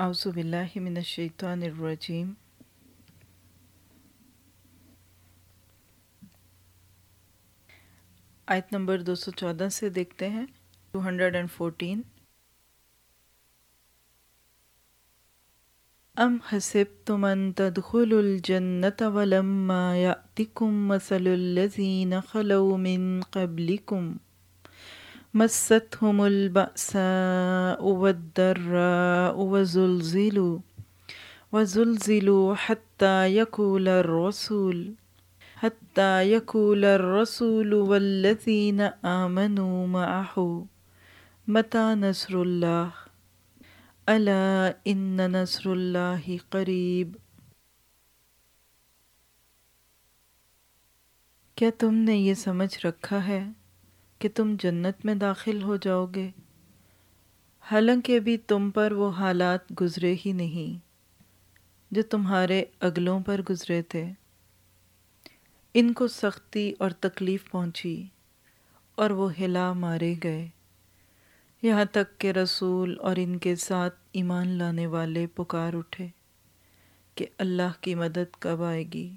اعوذ باللہ من الشیطان الرجیم۔ آیت نمبر دو سو چودہ سے دیکھتے ہیں۔ Two hundred and fourteen. ام حسبتم ان تدخلوا الجنة ولما يأتكم مثل الذين خلوا من قبلكم مستهم البأساء والضراء وزلزلوا وزلزلوا حتى يقول الرسول حتى يقول الرسول والذين آمنوا معه متى نصر الله؟ ألا إن نصر الله قریب کیا تم نے یہ سمجھ رکھا ہے کہ تم جنت میں داخل ہو جاؤ گے۔ حالانکہ ابھی تم پر وہ حالات گزرے ہی نہیں جو تمہارے اگلوں پر گزرے تھے۔ ان کو سختی اور تکلیف پہنچی اور وہ ہلا مارے گئے۔ یہاں تک کہ رسول اور ان کے ساتھ ایمان لانے والے پکار اٹھے کہ اللہ کی مدد کب آئے گی۔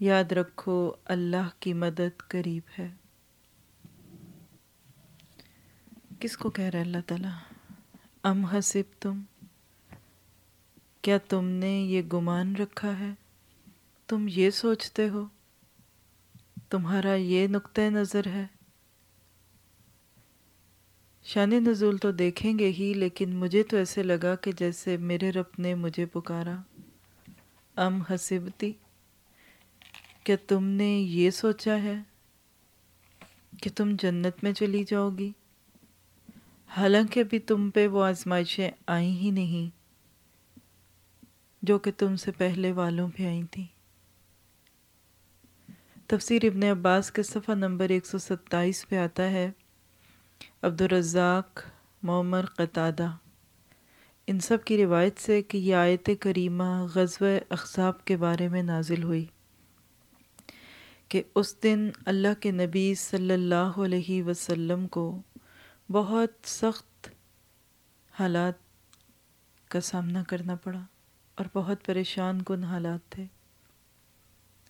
یاد رکھو، اللہ کی مدد قریب ہے۔ کس کو کہہ رہا ہے اللہ تعالیٰ؟ ام حسب تم کیا تم نے یہ گمان رکھا ہے؟ تم یہ سوچتے ہو، تمہارا یہ نقطۂ نظر ہے۔ شان نزول تو دیکھیں گے ہی، لیکن مجھے تو ایسے لگا کہ جیسے میرے رب نے مجھے پکارا۔ ام حسبتی، کیا تم نے یہ سوچا ہے کہ تم جنت میں چلی جاؤ گی؟ حالانکہ ابھی تم پہ وہ آزمائشیں آئیں ہی نہیں جو کہ تم سے پہلے والوں پہ آئی تھیں۔ تفسیر ابن عباس کے صفحہ نمبر ایک سو ستائیس پہ آتا ہے، عبدالرزاق معمر قطادہ ان سب کی روایت سے کہ یہ آیت کریمہ غزوہ اخصاب کے بارے میں نازل ہوئی کہ اس دن اللہ کے نبی صلی اللہ علیہ وسلم کو بہت سخت حالات کا سامنا کرنا پڑا اور بہت پریشان کن حالات تھے۔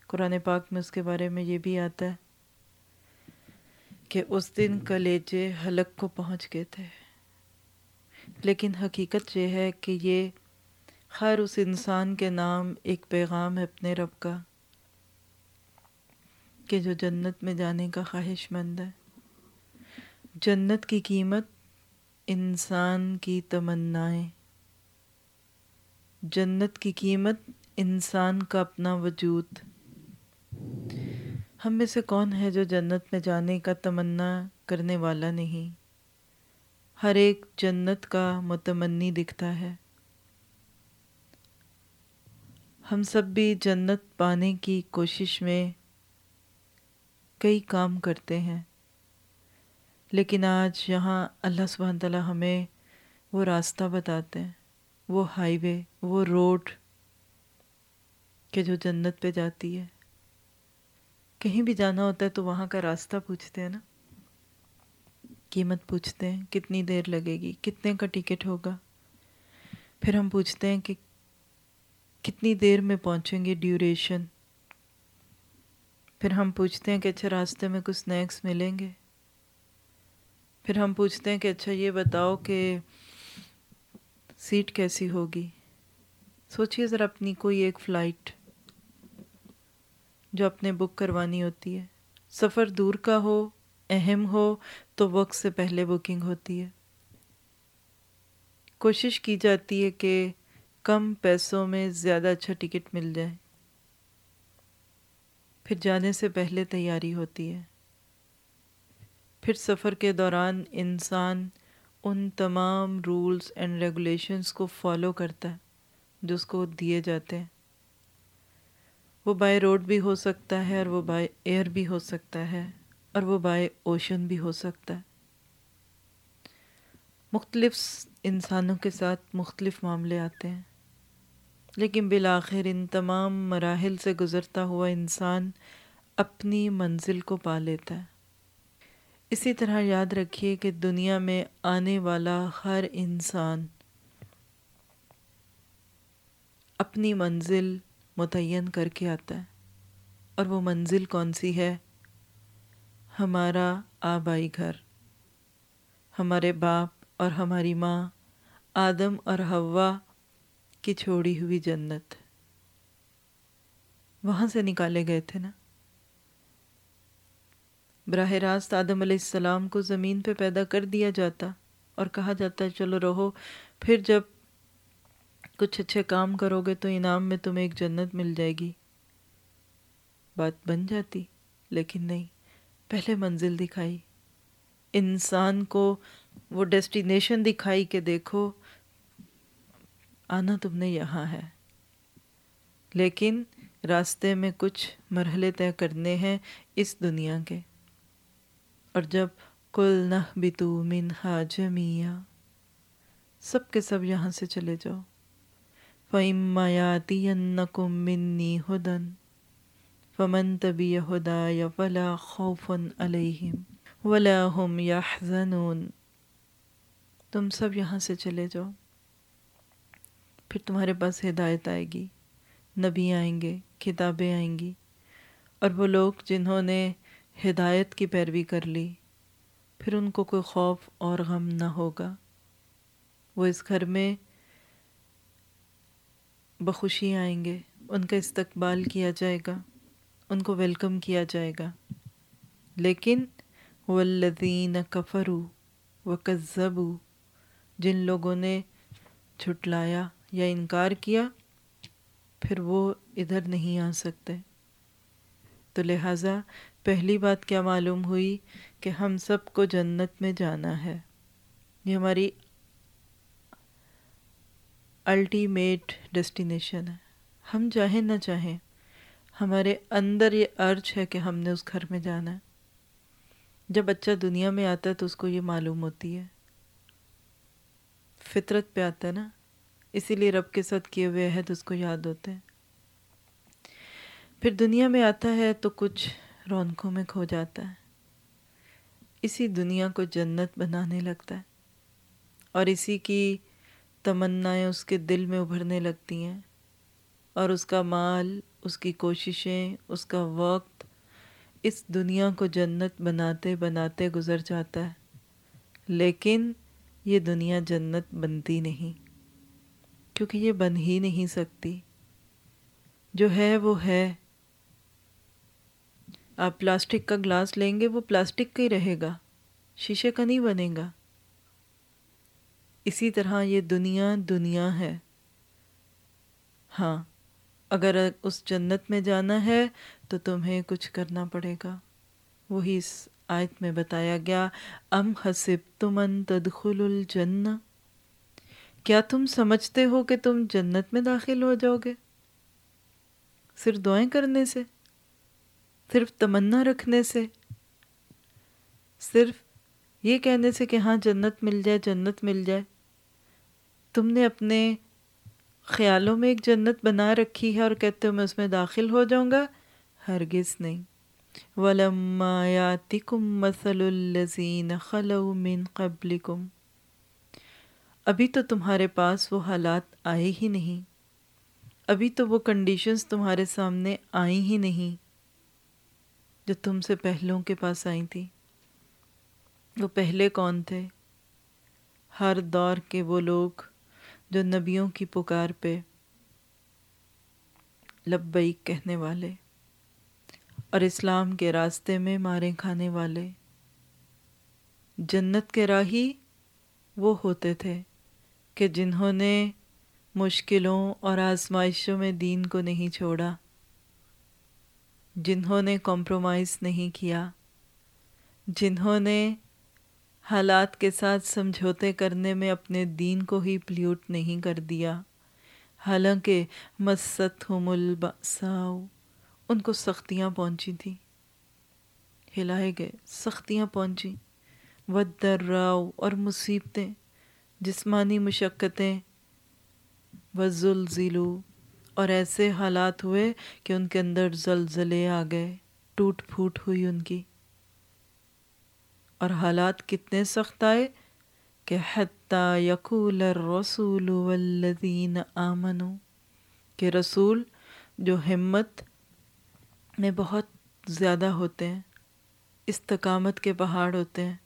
قرآن پاک میں اس کے بارے میں یہ بھی آتا ہے کہ اس دن کلیجے حلق کو پہنچ گئے تھے۔ لیکن حقیقت یہ ہے کہ یہ ہر اس انسان کے نام ایک پیغام ہے اپنے رب کا کہ جو جنت میں جانے کا خواہش مند ہے۔ جنت کی قیمت انسان کی تمنائیں۔ جنت کی قیمت انسان کا اپنا وجود۔ ہم میں سے کون ہے جو جنت میں جانے کا تمنا کرنے والا نہیں؟ ہر ایک جنت کا متمنی دکھتا ہے۔ ہم سب بھی جنت پانے کی کوشش میں کئی کام کرتے ہیں۔ لیکن آج یہاں اللہ سبحانہ تعالیٰ ہمیں وہ راستہ بتاتے ہیں، وہ ہائی وے، وہ روڈ کہ جو جنت پہ جاتی ہے۔ کہیں بھی جانا ہوتا ہے تو وہاں کا راستہ پوچھتے ہیں نا۔ قیمت پوچھتے ہیں، کتنی دیر لگے گی، کتنے کا ٹکٹ ہوگا۔ پھر ہم پوچھتے ہیں کہ کتنی دیر میں پہنچیں گے ڈیوریشن۔ پھر ہم پوچھتے ہیں کہ اچھا راستے میں کچھ اسنیکس ملیں گے؟ پھر ہم پوچھتے ہیں کہ اچھا یہ بتاؤ کہ سیٹ کیسی ہوگی؟ سوچئے ذرا اپنی کوئی ایک فلائٹ جو اپنے بک کروانی ہوتی ہے۔ سفر دور کا ہو، اہم ہو، تو وقت سے پہلے بکنگ ہوتی ہے۔ کوشش کی جاتی ہے کہ کم پیسوں میں زیادہ اچھا ٹکٹ مل جائے۔ پھر جانے سے پہلے تیاری ہوتی ہے۔ پھر سفر کے دوران انسان ان تمام رولز اینڈ ریگولیشنز کو فالو کرتا ہے جو اس کو دیے جاتے ہیں۔ وہ بائی روڈ بھی ہو سکتا ہے اور وہ بائی ایئر بھی ہو سکتا ہے اور وہ بائی اوشن بھی ہو سکتا ہے۔ مختلف انسانوں کے ساتھ مختلف معاملے آتے ہیں، لیکن بالآخر ان تمام مراحل سے گزرتا ہوا انسان اپنی منزل کو پا لیتا ہے۔ اسی طرح یاد رکھیے کہ دنیا میں آنے والا ہر انسان اپنی منزل متعین کر کے آتا ہے۔ اور وہ منزل کون سی ہے؟ ہمارا آبائی گھر، ہمارے باپ اور ہماری ماں، آدم اور ہوا کی چھوڑی ہوئی جنت۔ وہاں سے نکالے گئے تھے نا؟ براہ راست آدم علیہ السلام کو زمین پہ پیدا کر دیا جاتا اور کہا جاتا ہے، چلو رہو، پھر جب کچھ اچھے کام کرو گے تو انعام میں تمہیں ایک جنت مل جائے گی۔ بات بن جاتی، لیکن نہیں، پہلے منزل دکھائی۔ انسان کو وہ ڈیسٹینیشن دکھائی کہ دیکھو، آنا تم نے یہاں ہے۔ لیکن راستے میں کچھ مرحلے طے کرنے ہیں اس دنیا کے۔ اور جب کل نہ بتو منہا جمیا سب کے سب یہاں سے چلے جاؤ۔ فَإِمَّا يَاتِيَنَّكُم مِّنِّي هُدًى، فمن تبی ہدای فلا خوف علیہم ولا هم يحزنون۔ تم سب یہاں سے چلے جاؤ۔ پھر تمہارے پاس ہدایت آئے گی، نبی آئیں گے، کتابیں آئیں گی۔ اور وہ لوگ جنہوں نے ہدایت کی پیروی کر لی، پھر ان کو کوئی خوف اور غم نہ ہوگا۔ وہ اس گھر میں بخوشی آئیں گے، ان کا استقبال کیا جائے گا، ان کو ویلکم کیا جائے گا۔ لیکن والذین کفروا وکذبوا، جن لوگوں نے چھٹلایا یا انکار کیا، پھر وہ ادھر نہیں آ سکتے۔ تو لہٰذا پہلی بات کیا معلوم ہوئی کہ ہم سب کو جنت میں جانا ہے۔ یہ ہماری الٹیمیٹ ڈیسٹینیشن ہے۔ ہم چاہیں نہ چاہیں، ہمارے اندر یہ ارج ہے کہ ہم نے اس گھر میں جانا ہے۔ جب بچہ دنیا میں آتا ہے تو اس کو یہ معلوم ہوتی ہے۔ فطرت پہ آتا ہے نا، اسی لیے رب کے ساتھ کیے ہوئے عہد اس کو یاد ہوتے ہیں۔ پھر دنیا میں آتا ہے تو کچھ رونقوں میں کھو جاتا ہے۔ اسی دنیا کو جنت بنانے لگتا ہے اور اسی کی تمنائیں اس کے دل میں ابھرنے لگتی ہیں۔ اور اس کا مال، اس کی کوششیں، اس کا وقت اس دنیا کو جنت بناتے بناتے گزر جاتا ہے۔ لیکن یہ دنیا جنت بنتی نہیں، کیونکہ یہ بن ہی نہیں سکتی۔ جو ہے وہ ہے۔ آپ پلاسٹک کا گلاس لیں گے، وہ پلاسٹک کا ہی رہے گا۔ شیشے کا نہیں بنے گا۔ اسی طرح یہ دنیا دنیا ہے۔ ہاں اگر اس جنت میں جانا ہے تو تمہیں کچھ کرنا پڑے گا۔ وہی اس آیت میں بتایا گیا، ام حسب تمن تدخل الجن کیا تم سمجھتے ہو کہ تم جنت میں داخل ہو جاؤ گے؟ صرف دعائیں کرنے سے۔ صرف تمنا رکھنے سے۔ صرف یہ کہنے سے کہ ہاں جنت مل جائے، جنت مل جائے۔ تم نے اپنے خیالوں میں ایک جنت بنا رکھی ہے اور کہتے ہو میں اس میں داخل ہو جاؤں گا۔ ہرگز نہیں۔ وَلَمَّا يَاتِكُمْ مَثَلُ الَّذِينَ خَلَوْ مِن قَبْلِكُمْ۔ ابھی تو تمہارے پاس وہ حالات آئے ہی نہیں۔ ابھی تو وہ کنڈیشنز تمہارے سامنے آئی ہی نہیں۔ جو تم سے پہلوں کے پاس آئی تھی۔ وہ پہلے کون تھے؟ ہر دور کے وہ لوگ جو نبیوں کی پکار پہ لبیک کہنے والے اور اسلام کے راستے میں مارے کھانے والے۔ جنت کے راہی وہ ہوتے تھے کہ جنہوں نے مشکلوں اور آزمائشوں میں دین کو نہیں چھوڑا۔ جنہوں نے کمپرومائز نہیں کیا، جنہوں نے حالات کے ساتھ سمجھوتے کرنے میں اپنے دین کو ہی پلیوٹ نہیں کر دیا۔ حالانکہ مست ہم الباساؤ ان کو سختیاں پہنچی تھیں۔ ہلائے گئے، سختیاں پہنچی ودراؤ اور مصیبتیں، جسمانی مشقتیں۔ وزلزلو اور ایسے حالات ہوئے کہ ان کے اندر زلزلے آ گئے، ٹوٹ پھوٹ ہوئی ان کی۔ اور حالات کتنے سخت آئے کہ حتیٰ یقول الرسول والذین آمنوا کہ رسول جو ہمت میں بہت زیادہ ہوتے ہیں، استقامت کے پہاڑ ہوتے ہیں،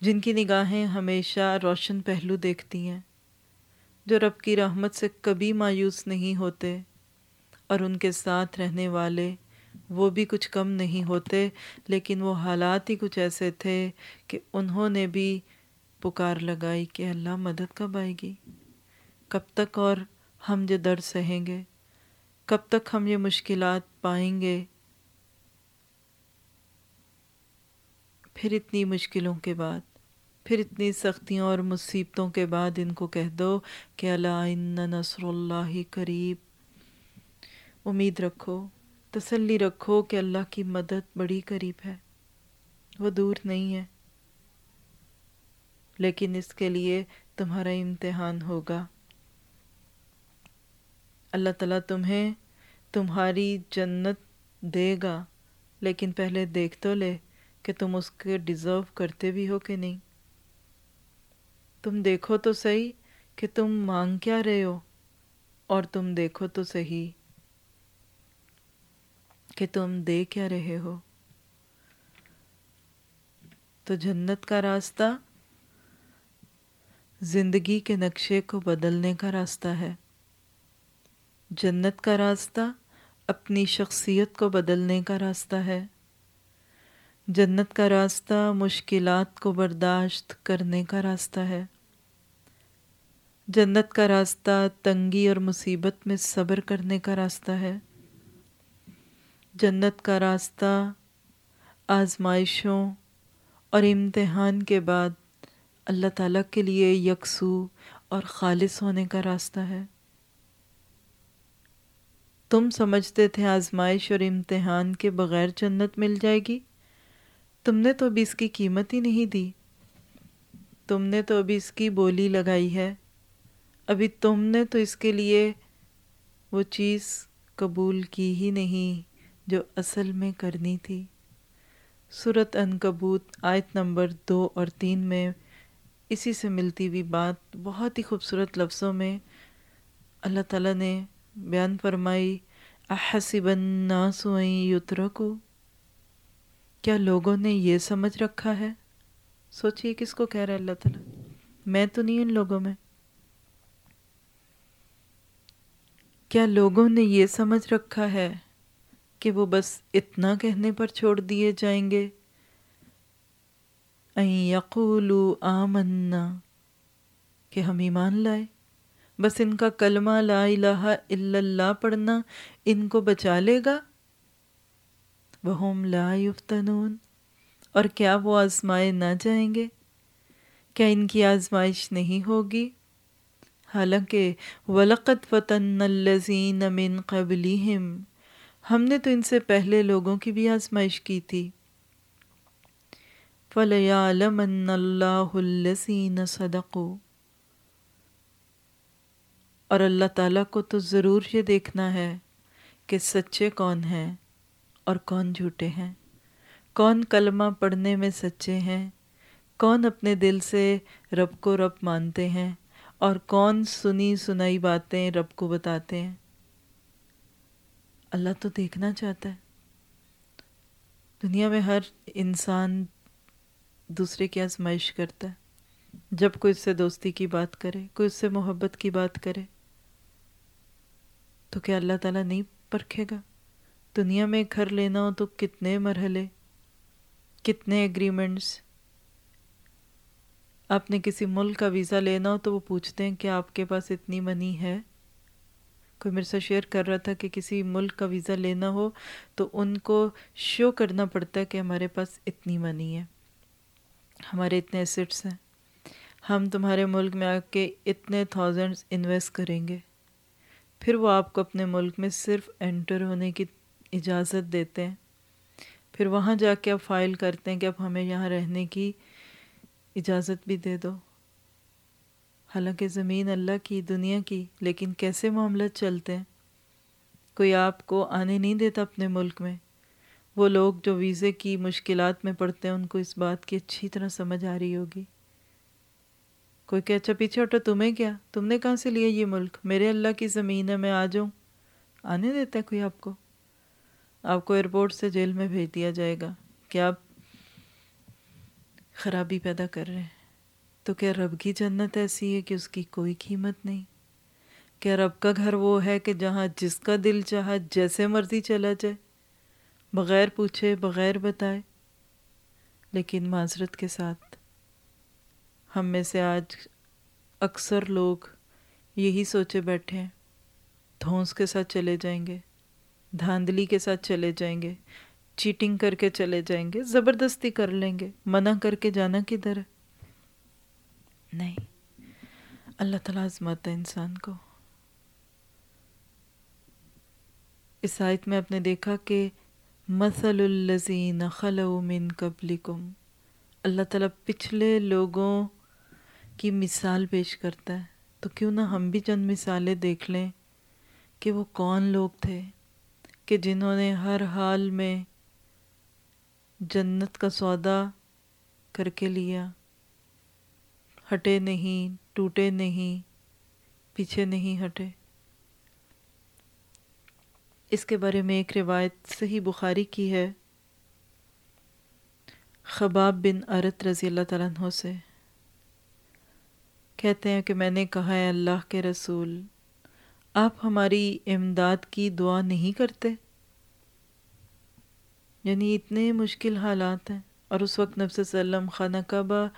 جن کی نگاہیں ہمیشہ روشن پہلو دیکھتی ہیں۔ جو رب کی رحمت سے کبھی مایوس نہیں ہوتے اور ان کے ساتھ رہنے والے وہ بھی کچھ کم نہیں ہوتے، لیکن وہ حالات ہی کچھ ایسے تھے کہ انہوں نے بھی پکار لگائی کہ اللہ مدد کب آئے گی؟ کب تک اور ہم یہ درد سہیں گے؟ کب تک ہم یہ مشکلات پائیں گے؟ پھر اتنی مشکلوں کے بعد پھر اتنی سختیوں اور مصیبتوں کے بعد ان کو کہہ دو کہ اللہ ان نصر اللہ قریب۔ امید رکھو، تسلی رکھو کہ اللہ کی مدد بڑی قریب ہے، وہ دور نہیں ہے۔ لیکن اس کے لیے تمہارا امتحان ہوگا۔ اللہ تعالیٰ تمہیں تمہاری جنت دے گا، لیکن پہلے دیکھ تو لے کہ تم اس کے ڈیزرو کرتے بھی ہو کہ نہیں۔ تم دیکھو تو صحیح کہ تم مانگ کیا رہے ہو اور تم دیکھو تو صحیح کہ تم دے کیا رہے ہو۔ تو جنت کا راستہ زندگی کے نقشے کو بدلنے کا راستہ ہے۔ جنت کا راستہ اپنی شخصیت کو بدلنے کا راستہ ہے۔ جنت کا راستہ مشکلات کو برداشت کرنے کا راستہ ہے۔ جنت کا راستہ تنگی اور مصیبت میں صبر کرنے کا راستہ ہے۔ جنت کا راستہ آزمائشوں اور امتحان کے بعد اللہ تعالیٰ کے لیے یکسو اور خالص ہونے کا راستہ ہے۔ تم سمجھتے تھے آزمائش اور امتحان کے بغیر جنت مل جائے گی؟ تم نے تو ابھی اس کی قیمت ہی نہیں دی۔ تم نے تو ابھی اس کی بولی لگائی ہے۔ ابھی تم نے تو اس کے لیے وہ چیز قبول کی ہی نہیں جو اصل میں کرنی تھی۔ صورت ان کبوت آیت نمبر دو اور تین میں اسی سے ملتی ہوئی بات بہت ہی خوبصورت لفظوں میں اللہ تعالیٰ نے بیان فرمائی احسب الناس ان یترکو۔ کیا لوگوں نے یہ سمجھ رکھا ہے؟ سوچئے کس کو کہہ رہا ہے اللہ تعالیٰ۔ میں تو نہیں ان لوگوں میں۔ کیا لوگوں نے یہ سمجھ رکھا ہے کہ وہ بس اتنا کہنے پر چھوڑ دیے جائیں گے؟ این یقولو آمنا۔ کہ ہم ایمان لائے۔ بس ان کا کلمہ لا الہ الا اللہ پڑھنا ان کو بچا لے گا؟ وہم لا یفتنون۔ اور کیا وہ آزمائے نہ جائیں گے؟ کیا ان کی آزمائش نہیں ہوگی؟ حالانکہ وَلَقَدْ فَتَنَّ الَّذِينَ مِن قَبْلِهِمْ۔ ہم نے تو ان سے پہلے لوگوں کی بھی آزمائش کی تھی۔ فَلَيَعْلَمَنَّ اللَّهُ الَّذِينَ صَدَقُوا۔ اور اللہ تعالیٰ کو تو ضرور یہ دیکھنا ہے کہ سچے کون ہیں اور کون جھوٹے ہیں۔ کون کلمہ پڑھنے میں سچے ہیں؟ کون اپنے دل سے رب کو رب مانتے ہیں؟ اور کون سنی سنائی باتیں رب کو بتاتے ہیں؟ اللہ تو دیکھنا چاہتا ہے۔ دنیا میں ہر انسان دوسرے کی آزمائش کرتا ہے۔ جب کوئی اس سے دوستی کی بات کرے، کوئی اس سے محبت کی بات کرے، تو کیا اللہ تعالیٰ نہیں پرکھے گا؟ دنیا میں گھر لینا ہو تو کتنے مرحلے، کتنے ایگریمنٹس آپ نے کسی ملک کا ویزا لینا ہو تو وہ پوچھتے ہیں کہ آپ کے پاس اتنی منی ہے۔ کوئی میرے سے شیئر کر رہا تھا کہ کسی ملک کا ویزا لینا ہو تو ان کو شو کرنا پڑتا ہے کہ ہمارے پاس اتنی منی ہے۔ ہمارے اتنے ایسٹس ہیں۔ ہم تمہارے ملک میں آ کے اتنے تھاؤزنڈس انویسٹ کریں گے۔ پھر وہ آپ کو اپنے ملک میں صرف انٹر ہونے کی اجازت دیتے ہیں۔ پھر وہاں جا کے اب فائل کرتے ہیں کہ اب ہمیں یہاں رہنے کی اجازت بھی دے دو۔ حالانکہ زمین اللہ کی، دنیا کی، لیکن کیسے معاملات چلتے ہیں؟ کوئی آپ کو آنے نہیں دیتا اپنے ملک میں؟ وہ لوگ جو ویزے کی مشکلات میں پڑھتے ہیں، ان کو اس بات کی اچھی طرح سمجھ آ رہی ہوگی۔ کوئی کہ اچھا پیچھے ہٹو، تمہیں کیا؟ تم نے کہاں سے لیا یہ ملک؟ میرے اللہ کی زمین ہے، میں آ جاؤں۔ آنے دیتا ہے کوئی آپ کو؟ آپ کو ایئرپورٹ سے جیل میں بھیج دیا جائے گا۔ کہ آپ خرابی پیدا کر رہے ہیں۔ تو کیا رب کی جنت ایسی ہے کہ اس کی کوئی قیمت نہیں؟ کیا رب کا گھر وہ ہے کہ جہاں جس کا دل چاہا جیسے مرضی چلا جائے؟ بغیر پوچھے، بغیر بتائے۔ لیکن معذرت کے ساتھ ہم میں سے آج اکثر لوگ یہی سوچے بیٹھے ہیں، دھونس کے ساتھ چلے جائیں گے، دھاندلی کے ساتھ چلے جائیں گے۔ چیٹنگ کر کے چلے جائیں گے، زبردستی کر لیں گے، منع کر کے جانا کدھر ہے؟ نہیں، اللہ تعالیٰ آزماتا ہے انسان کو۔ اس آیت میں آپ نے دیکھا کہ مثل الزین خلو من قبلکم، اللہ تعالیٰ پچھلے لوگوں کی مثال پیش کرتا ہے۔ تو کیوں نہ ہم بھی چند مثالیں دیکھ لیں کہ وہ کون لوگ تھے کہ جنہوں نے ہر حال میں جنت کا سودا کر کے لیا۔ ہٹے نہیں، ٹوٹے نہیں، پیچھے نہیں ہٹے۔ اس کے بارے میں ایک روایت صحیح بخاری کی ہے۔ خباب بن عرت رضی اللہ تعالیٰ عنہ سے کہتے ہیں کہ میں نے کہا ہے اللہ کے رسول، آپ ہماری امداد کی دعا نہیں کرتے؟ یعنی اتنے مشکل حالات ہیں۔ اور اس وقت نفس وسلم خانہ کعبہ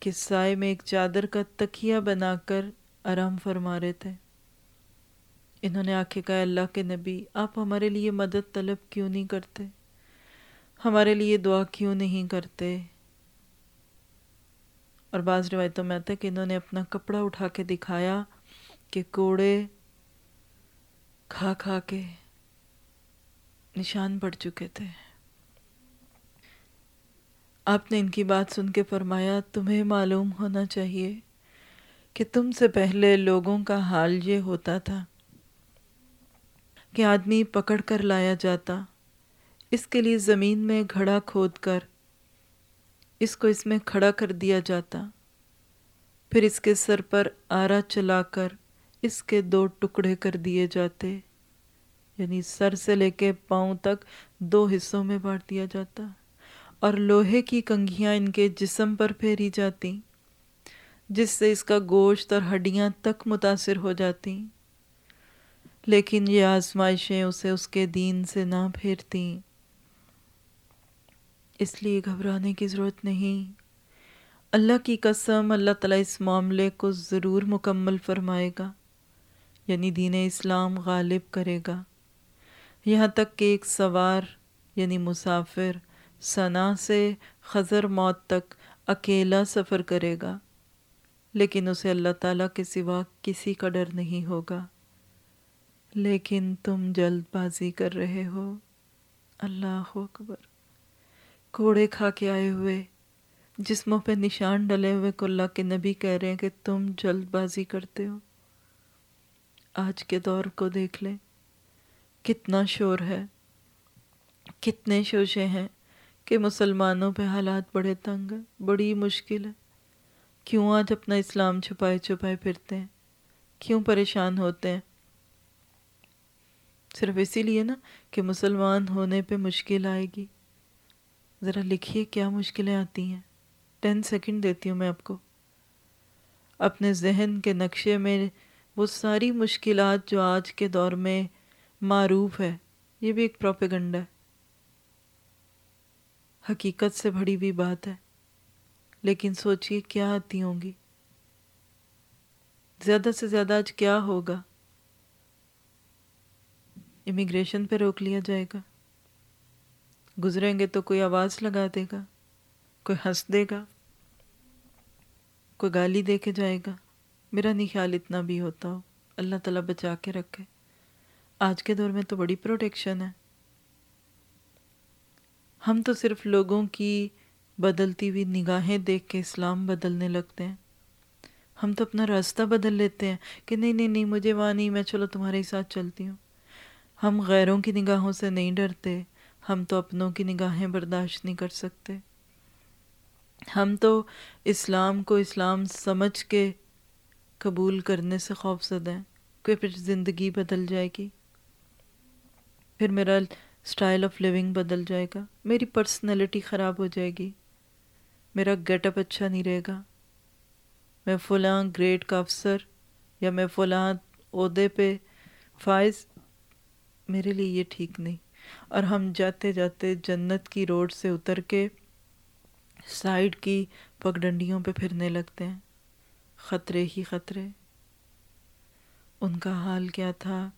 کے سائے میں ایک چادر کا تکیہ بنا کر آرام فرما رہے تھے۔ انہوں نے آکھے کہا، اللہ کے نبی، آپ ہمارے لیے مدد طلب کیوں نہیں کرتے؟ ہمارے لیے دعا کیوں نہیں کرتے؟ اور بعض روایتوں میں آتا ہے کہ انہوں نے اپنا کپڑا اٹھا کے دکھایا کہ کوڑے کھا کھا کے نشان پڑ چکے تھے۔ آپ نے ان کی بات سن کے فرمایا، تمہیں معلوم ہونا چاہیے کہ تم سے پہلے لوگوں کا حال یہ ہوتا تھا کہ آدمی پکڑ کر لایا جاتا، اس کے لیے زمین میں گھڑا کھود کر، اس کو اس میں کھڑا کر دیا جاتا، پھر اس کے سر پر آرا چلا کر اس کے دو ٹکڑے کر دیے جاتے۔ یعنی سر سے لے کے پاؤں تک دو حصوں میں بانٹ دیا جاتا اور لوہے کی کنگھیاں ان کے جسم پر پھیری جاتی، جس سے اس کا گوشت اور ہڈیاں تک متاثر ہو جاتی۔ لیکن یہ آزمائشیں اسے اس کے دین سے نہ پھیرتی۔ اس لیے گھبرانے کی ضرورت نہیں۔ اللہ کی قسم، اللہ تعالیٰ اس معاملے کو ضرور مکمل فرمائے گا یعنی دین اسلام غالب کرے گا۔ یہاں تک کہ ایک سوار یعنی مسافر، ثنا سے خزر موت تک اکیلا سفر کرے گا، لیکن اسے اللہ تعالیٰ کے سوا کسی کا ڈر نہیں ہوگا۔ لیکن تم جلد بازی کر رہے ہو۔ اللہ اکبر۔ کوڑے کھا کے آئے ہوئے، جسموں پہ نشان ڈلے ہوئے کو اللہ کے نبی کہہ رہے ہیں کہ تم جلد بازی کرتے ہو۔ آج کے دور کو دیکھ لیں۔ کتنا شور ہے، کتنے شوشے ہیں کہ مسلمانوں پہ حالات بڑے تنگ ہیں، بڑی مشکل ہے کیوں آج اپنا اسلام چھپائے چھپائے پھرتے ہیں؟ کیوں پریشان ہوتے ہیں؟ صرف اسی لیے نا کہ مسلمان ہونے پہ مشکل آئے گی۔ ذرا لکھیے کیا مشکلیں آتی ہیں۔ ٹین سیکنڈ دیتی ہوں میں آپ کو۔ اپنے ذہن کے نقشے میں وہ ساری مشکلات جو آج کے دور میں معروف ہے۔ یہ بھی ایک پروپیگنڈا ہے۔ حقیقت سے بڑی بھی بات ہے۔ لیکن سوچئے کیا آتی ہوں گی۔ زیادہ سے زیادہ آج کیا ہوگا؟ امیگریشن پہ روک لیا جائے گا۔ گزریں گے تو کوئی آواز لگا دے گا۔ کوئی ہنس دے گا۔ کوئی گالی دے کے جائے گا۔ میرا نہیں خیال اتنا بھی ہوتا ہو۔ اللہ تعالیٰ بچا کے رکھے۔ آج کے دور میں تو بڑی پروٹیکشن ہے۔ ہم تو صرف لوگوں کی بدلتی ہوئی نگاہیں دیکھ کے اسلام بدلنے لگتے ہیں۔ ہم تو اپنا راستہ بدل لیتے ہیں کہ نہیں نہیں نہیں، مجھے وہاں نہیں، میں چلو تمہارے ہی ساتھ چلتی ہوں۔ ہم غیروں کی نگاہوں سے نہیں ڈرتے، ہم تو اپنوں کی نگاہیں برداشت نہیں کر سکتے۔ ہم تو اسلام کو اسلام سمجھ کے قبول کرنے سے خوف زدہ ہیں۔ کہ پھر زندگی بدل جائے گی؟ پھر میرا سٹائل آف لیونگ بدل جائے گا۔ میری پرسنالٹی خراب ہو جائے گی۔ میرا گیٹ اپ اچھا نہیں رہے گا۔ میں فلاں گریڈ کا افسر یا میں فلاں عہدے پہ فائز، میرے لیے یہ ٹھیک نہیں۔ اور ہم جاتے جاتے جنت کی روڈ سے اتر کے سائڈ کی پگڈنڈیوں پہ پھرنے لگتے ہیں۔ خطرے ہی خطرے۔ ان کا حال کیا تھا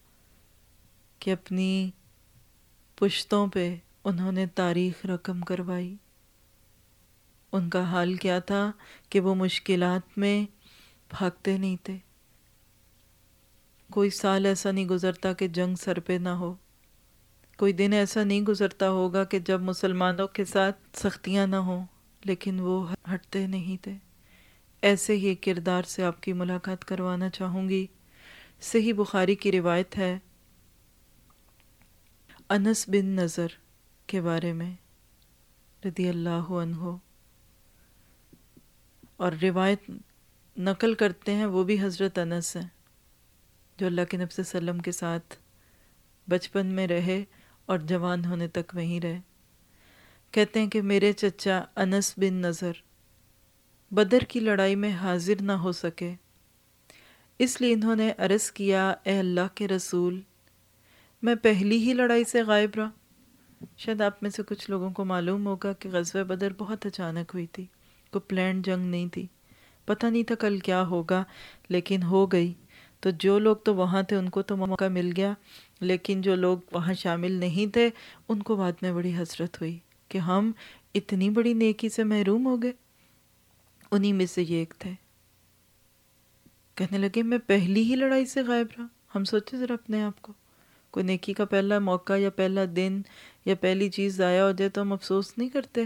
کہ اپنی پشتوں پہ انہوں نے تاریخ رقم کروائی۔ ان کا حال کیا تھا کہ وہ مشکلات میں بھاگتے نہیں تھے۔ کوئی سال ایسا نہیں گزرتا کہ جنگ سر پہ نہ ہو۔ کوئی دن ایسا نہیں گزرتا ہوگا کہ جب مسلمانوں کے ساتھ سختیاں نہ ہوں، لیکن وہ ہٹتے نہیں تھے۔ ایسے ہی ایک کردار سے آپ کی ملاقات کروانا چاہوں گی۔ صحیح بخاری کی روایت ہے انس بن نظر کے بارے میں رضی اللہ عنہ۔ اور روایت نقل کرتے ہیں، وہ بھی حضرت انس ہیں، جو اللہ کے نبی وسلم کے ساتھ بچپن میں رہے اور جوان ہونے تک وہیں رہے۔ کہتے ہیں کہ میرے چچا انس بن نظر بدر کی لڑائی میں حاضر نہ ہو سکے، اس لیے انہوں نے عرض کیا، اے اللہ کے رسول میں پہلی ہی لڑائی سے غائب رہا۔ شاید آپ میں سے کچھ لوگوں کو معلوم ہوگا کہ غزوہ بدر بہت اچانک ہوئی تھی، کوئی پلان جنگ نہیں تھی۔ پتہ نہیں تھا کل کیا ہوگا، لیکن ہو گئی۔ تو جو لوگ تو وہاں تھے، ان کو تو موقع مل گیا۔ لیکن جو لوگ وہاں شامل نہیں تھے، ان کو بعد میں بڑی حسرت ہوئی کہ ہم اتنی بڑی نیکی سے محروم ہو گئے۔ انہی میں سے یہ ایک تھے۔ کہنے لگے، میں پہلی ہی لڑائی سے غائب رہا۔ ہم سوچے ذرا اپنے آپ کو۔ کوئی نیکی کا پہلا موقع یا پہلا دن یا پہلی چیز ضائع ہو جائے تو ہم افسوس نہیں کرتے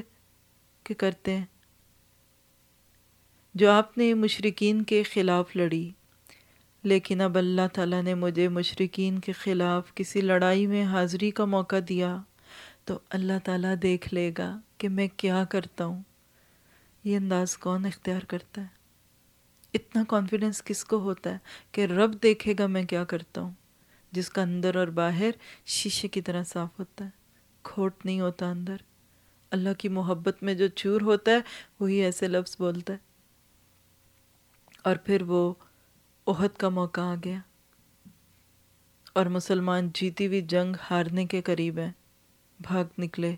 کہ کرتے ہیں۔ جو آپ نے مشرقین کے خلاف لڑی، لیکن اب اللہ تعالیٰ نے مجھے مشرقین کے خلاف کسی لڑائی میں حاضری کا موقع دیا تو اللہ تعالیٰ دیکھ لے گا کہ میں کیا کرتا ہوں۔ یہ انداز کون اختیار کرتا ہے؟ اتنا کانفیڈنس کس کو ہوتا ہے کہ رب دیکھے گا میں کیا کرتا ہوں؟ جس کا اندر اور باہر شیشے کی طرح صاف ہوتا ہے۔ کھوٹ نہیں ہوتا اندر۔ اللہ کی محبت میں جو چور ہوتا ہے، وہی ایسے لفظ بولتا ہے۔ اور پھر وہ عہد کا موقع آ گیا۔ اور مسلمان جیتی ہوئی جنگ ہارنے کے قریب ہیں۔ بھاگ نکلے۔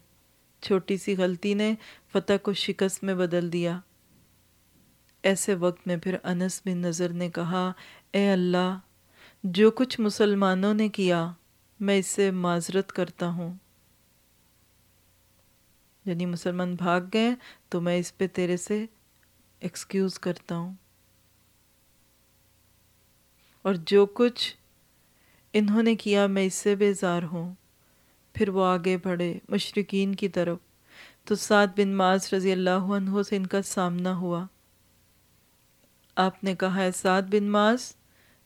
چھوٹی سی غلطی نے فتح کو شکست میں بدل دیا۔ ایسے وقت میں پھر انس بن نظر نے کہا، اے اللہ جو کچھ مسلمانوں نے کیا، میں اس سے معذرت کرتا ہوں۔ یعنی مسلمان بھاگ گئے تو میں اس پہ تیرے سے ایکسکیوز کرتا ہوں۔ اور جو کچھ انہوں نے کیا، میں اس سے بیزار ہوں۔ پھر وہ آگے بڑھے مشرقین کی طرف۔ تو سعد بن معاذ رضی اللہ عنہ سے ان کا سامنا ہوا۔ آپ نے کہا ہے سعد بن معاذ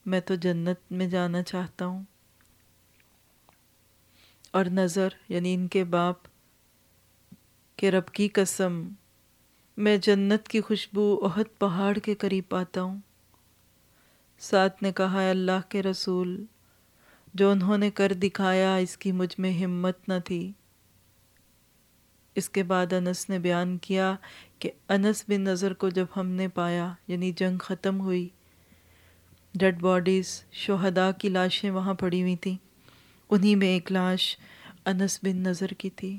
میں تو جنت میں جانا چاہتا ہوں۔ اور نظر یعنی ان کے باپ کہ رب کی قسم، میں جنت کی خوشبو عہد پہاڑ کے قریب پاتا ہوں۔ ساتھ نے کہا ہے اللہ کے رسول، جو انہوں نے کر دکھایا، اس کی مجھ میں ہمت نہ تھی۔ اس کے بعد انس نے بیان کیا کہ انس بن نظر کو جب ہم نے پایا یعنی جنگ ختم ہوئی ڈیڈ باڈیز شہداء کی لاشیں وہاں پڑی ہوئی تھیں۔ انہی میں ایک لاش انس بن نظر کی تھی۔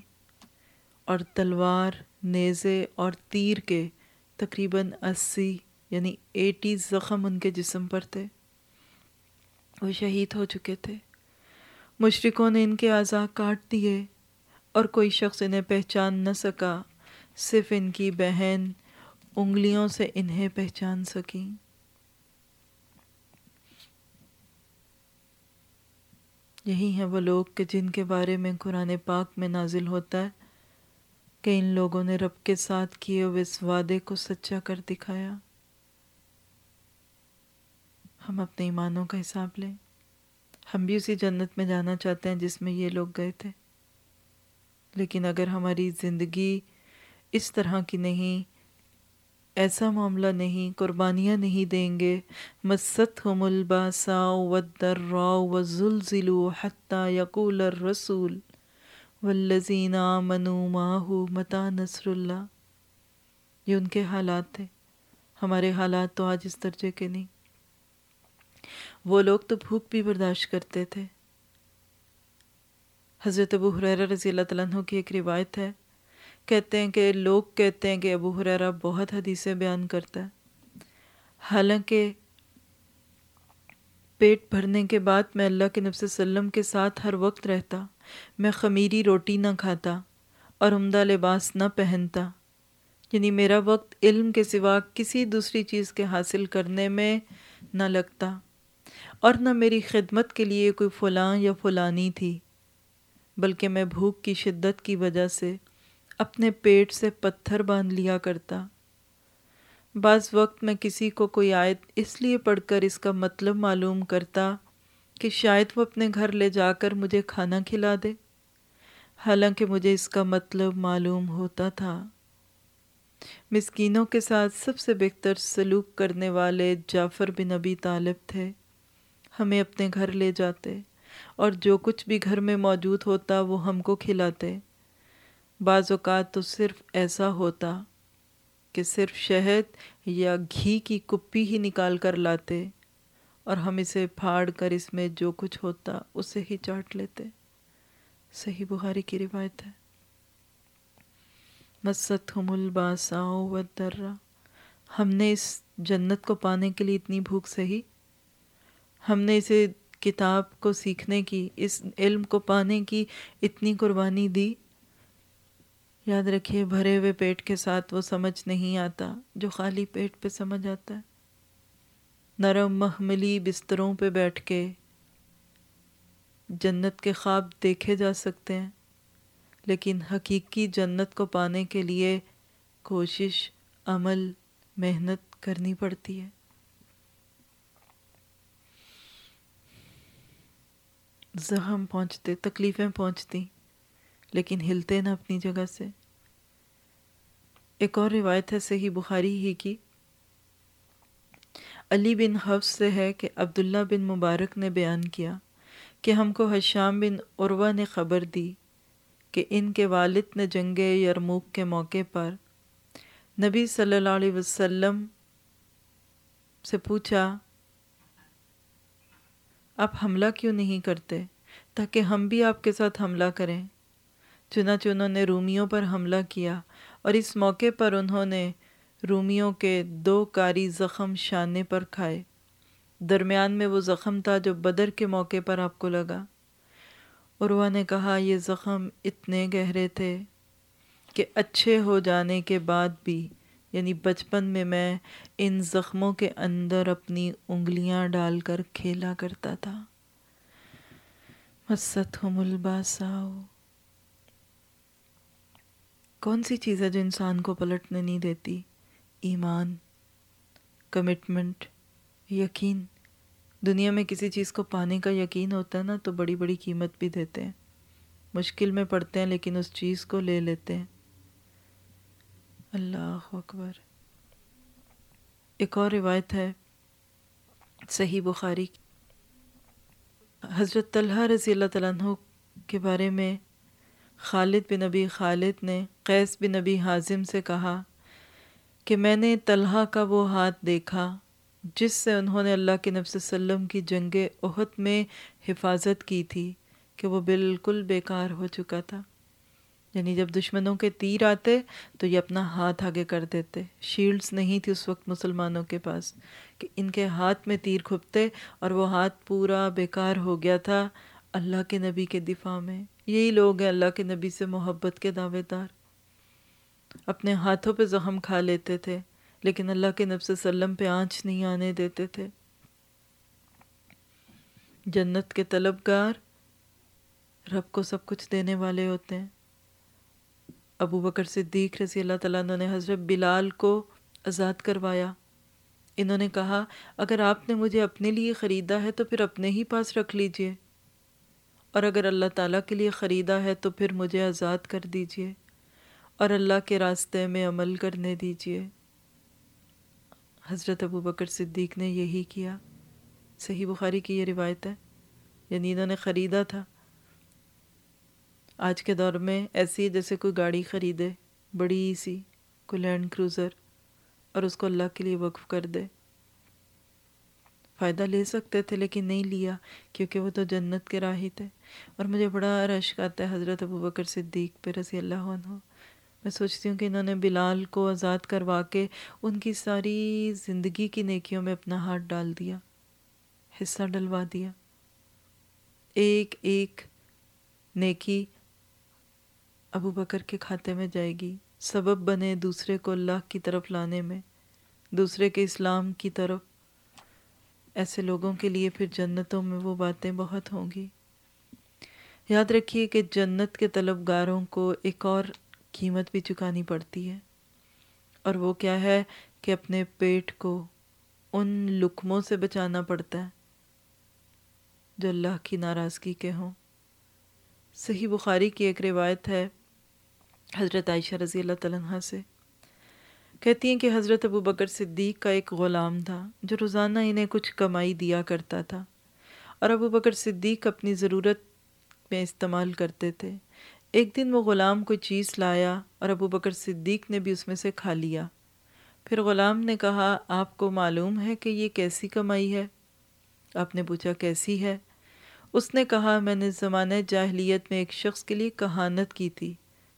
اور تلوار، نیزے اور تیر کے تقریباً اسی یعنی ایٹی زخم ان کے جسم پر تھے۔ وہ شہید ہو چکے تھے۔ مشرقوں نے ان کے اعضاء کاٹ دیے اور کوئی شخص انہیں پہچان نہ سکا، صرف ان کی بہن، انگلیوں سے انہیں پہچان سکیں۔ یہی ہیں وہ لوگ کہ جن کے بارے میں قرآن پاک میں نازل ہوتا ہے، کہ ان لوگوں نے رب کے ساتھ کیے ہوئے اس وعدے کو سچا کر دکھایا۔ ہم اپنے ایمانوں کا حساب لیں۔ ہم بھی اسی جنت میں جانا چاہتے ہیں جس میں یہ لوگ گئے تھے۔ لیکن اگر ہماری زندگی اس طرح کی نہیں ایسا معاملہ نہیں، قربانیاں نہیں دیں گے۔ مست ہم الباسا و در و ذلزلو حتیٰ یقول الرسول والذین آمنوا ماہو متا نصر اللہ۔ یہ ان کے حالات تھے۔ ہمارے حالات تو آج اس درجے کے نہیں۔ وہ لوگ تو بھوک بھی برداشت کرتے تھے۔ حضرت ابو حریرہ رضی اللہ تعالیٰ عنہ کی ایک روایت ہے۔ کہتے ہیں کہ لوگ کہتے ہیں کہ ابو حریرہ بہت حدیثیں بیان کرتا ہے۔ حالانکہ پیٹ بھرنے کے بعد میں اللہ کے نفس وسلم کے ساتھ ہر وقت رہتا، میں خمیری روٹی نہ کھاتا اور عمدہ لباس نہ پہنتا۔ یعنی میرا وقت علم کے سوا کسی دوسری چیز کے حاصل کرنے میں نہ لگتا اور نہ میری خدمت کے لیے کوئی فلاں یا فلانی تھی، بلکہ میں بھوک کی شدت کی وجہ سے اپنے پیٹ سے پتھر باندھ لیا کرتا۔ بعض وقت میں کسی کو کوئی آیت اس لیے پڑھ کر اس کا مطلب معلوم کرتا کہ شاید وہ اپنے گھر لے جا کر مجھے کھانا کھلا دے۔ حالانکہ مجھے اس کا مطلب معلوم ہوتا تھا۔ مسکینوں کے ساتھ سب سے بہتر سلوک کرنے والے جعفر بن ابی طالب تھے۔ ہمیں اپنے گھر لے جاتے اور جو کچھ بھی گھر میں موجود ہوتا وہ ہم کو کھلاتے۔ بعض اوقات تو صرف ایسا ہوتا کہ صرف شہد یا گھی کی کپی ہی نکال کر لاتے اور ہم اسے پھاڑ کر اس میں جو کچھ ہوتا اسے ہی چاٹ لیتے۔ صحیح بخاری کی روایت ہے۔ مست ہم الباساؤ و درہ ہم نے اس جنت کو پانے کے لیے اتنی بھوک سہی۔ ہم نے اسے کتاب کو سیکھنے کی، اس علم کو پانے کی اتنی قربانی دی۔ یاد رکھیے بھرے ہوئے پیٹ کے ساتھ وہ سمجھ نہیں آتا جو خالی پیٹ پہ سمجھ آتا ہے۔ نرم محملی بستروں پہ بیٹھ کے جنت کے خواب دیکھے جا سکتے ہیں، لیکن حقیقی جنت کو پانے کے لیے کوشش، عمل، محنت کرنی پڑتی ہے۔ زخم پہنچتے، تکلیفیں پہنچتی لیکن ہلتے نہ اپنی جگہ سے۔ ایک اور روایت ہے صحیح بخاری ہی کی۔ علی بن حفظ سے ہے کہ عبداللہ بن مبارک نے بیان کیا کہ ہم کو حشام بن عروہ نے خبر دی کہ ان کے والد نے جنگ یرموک کے موقع پر نبی صلی اللہ علیہ وسلم سے پوچھا، آپ حملہ کیوں نہیں کرتے؟ تاکہ ہم بھی آپ کے ساتھ حملہ کریں۔ چنانچہ انہوں نے رومیوں پر حملہ کیا اور اس موقع پر انہوں نے رومیوں کے دو کاری زخم شانے پر کھائے۔ درمیان میں وہ زخم تھا جو بدر کے موقع پر آپ کو لگا۔ عروہ نے کہا، یہ زخم اتنے گہرے تھے کہ اچھے ہو جانے کے بعد بھی یعنی بچپن میں میں ان زخموں کے اندر اپنی انگلیاں ڈال کر کھیلا کرتا تھا۔ مست ہم الباساؤ کون سی چیز ہے جو انسان کو پلٹنے نہیں دیتی؟ ایمان کمٹمنٹ یقین۔ دنیا میں کسی چیز کو پانے کا یقین ہوتا ہے نا، تو بڑی بڑی قیمت بھی دیتے ہیں۔ مشکل میں پڑتے ہیں، لیکن اس چیز کو لے لیتے ہیں۔ اللہ اکبر۔ ایک اور روایت ہے، صحیح بخاری۔ حضرت طلحہ رضی اللہ تعالیٰ عنہ کے بارے میں خالد بن نبی خالد نے قیس بن نبی حازم سے کہا کہ میں نے طلحہ کا وہ ہاتھ دیکھا جس سے انہوں نے اللہ کے نفس وسلم کی جنگ عہد میں حفاظت کی تھی کہ وہ بالکل بیکار ہو چکا تھا۔ یعنی جب دشمنوں کے تیر آتے تو یہ اپنا ہاتھ آگے کر دیتے۔ شیلڈز نہیں تھی اس وقت مسلمانوں کے پاس کہ ان کے ہاتھ میں تیر کھپتے اور وہ ہاتھ پورا بیکار ہو گیا تھا اللہ کے نبی کے دفاع میں۔ یہی لوگ ہیں اللہ کے نبی سے محبت کے دعوے دار۔ اپنے ہاتھوں پہ زخم کھا لیتے تھے، لیکن اللہ کے نفس وسلم پہ آنچ نہیں آنے دیتے تھے۔ جنت کے طلبگار رب کو سب کچھ دینے والے ہوتے ہیں۔ ابو بکر صدیق رضی اللہ تعالیٰ نے حضرت بلال کو آزاد کروایا۔ انہوں نے کہا، اگر آپ نے مجھے اپنے لیے خریدا ہے تو پھر اپنے ہی پاس رکھ لیجیے۔ اور اگر اللہ تعالیٰ کے لیے خریدا ہے تو پھر مجھے آزاد کر دیجیے۔ اور اللہ کے راستے میں عمل کرنے دیجیے۔ حضرت ابو بکر صدیق نے یہی کیا۔ صحیح بخاری کی یہ روایت ہے۔ یعنی انہوں نے خریدا تھا۔ آج کے دور میں ایسی جیسے کوئی گاڑی خریدے، بڑی سی، کوئی لینڈ کروزر اور اس کو اللہ کے لیے وقف کر دے۔ فائدہ لے سکتے تھے لیکن نہیں لیا، کیونکہ وہ تو جنت کے راہی تھے۔ اور مجھے بڑا رشک آتا ہے حضرت ابو بکر صدیق پہ رضی اللہ عنہ۔ میں سوچتی ہوں کہ انہوں نے بلال کو آزاد کروا کے ان کی ساری زندگی کی نیکیوں میں اپنا ہاتھ ڈال دیا، حصہ ڈلوا دیا۔ ایک ایک نیکی ابو بکر کے کھاتے میں جائے گی۔ سبب بنے دوسرے کو اللہ کی طرف لانے میں، دوسرے کے اسلام کی طرف۔ ایسے لوگوں کے لیے پھر جنتوں میں وہ باتیں بہت ہوں گی۔ یاد رکھیے کہ جنت کے طلبگاروں کو ایک اور قیمت بھی چکانی پڑتی ہے۔ اور وہ کیا ہے کہ اپنے پیٹ کو ان لکموں سے بچانا پڑتا ہے جو اللہ کی ناراضگی کے ہوں۔ صحیح بخاری کی ایک روایت ہے حضرت عائشہ رضی اللہ تعالیٰ سے۔ کہتی ہیں کہ حضرت ابو بکر صدیق کا ایک غلام تھا جو روزانہ انہیں کچھ کمائی دیا کرتا تھا اور ابو بکر صدیق اپنی ضرورت میں استعمال کرتے تھے۔ ایک دن وہ غلام کوئی چیز لایا اور ابو بکر صدیق نے بھی اس میں سے کھا لیا۔ پھر غلام نے کہا، آپ کو معلوم ہے کہ یہ کیسی کمائی ہے؟ آپ نے پوچھا، کیسی ہے؟ اس نے کہا، میں نے زمانہ جاہلیت میں ایک شخص کے لیے کہانت کی تھی۔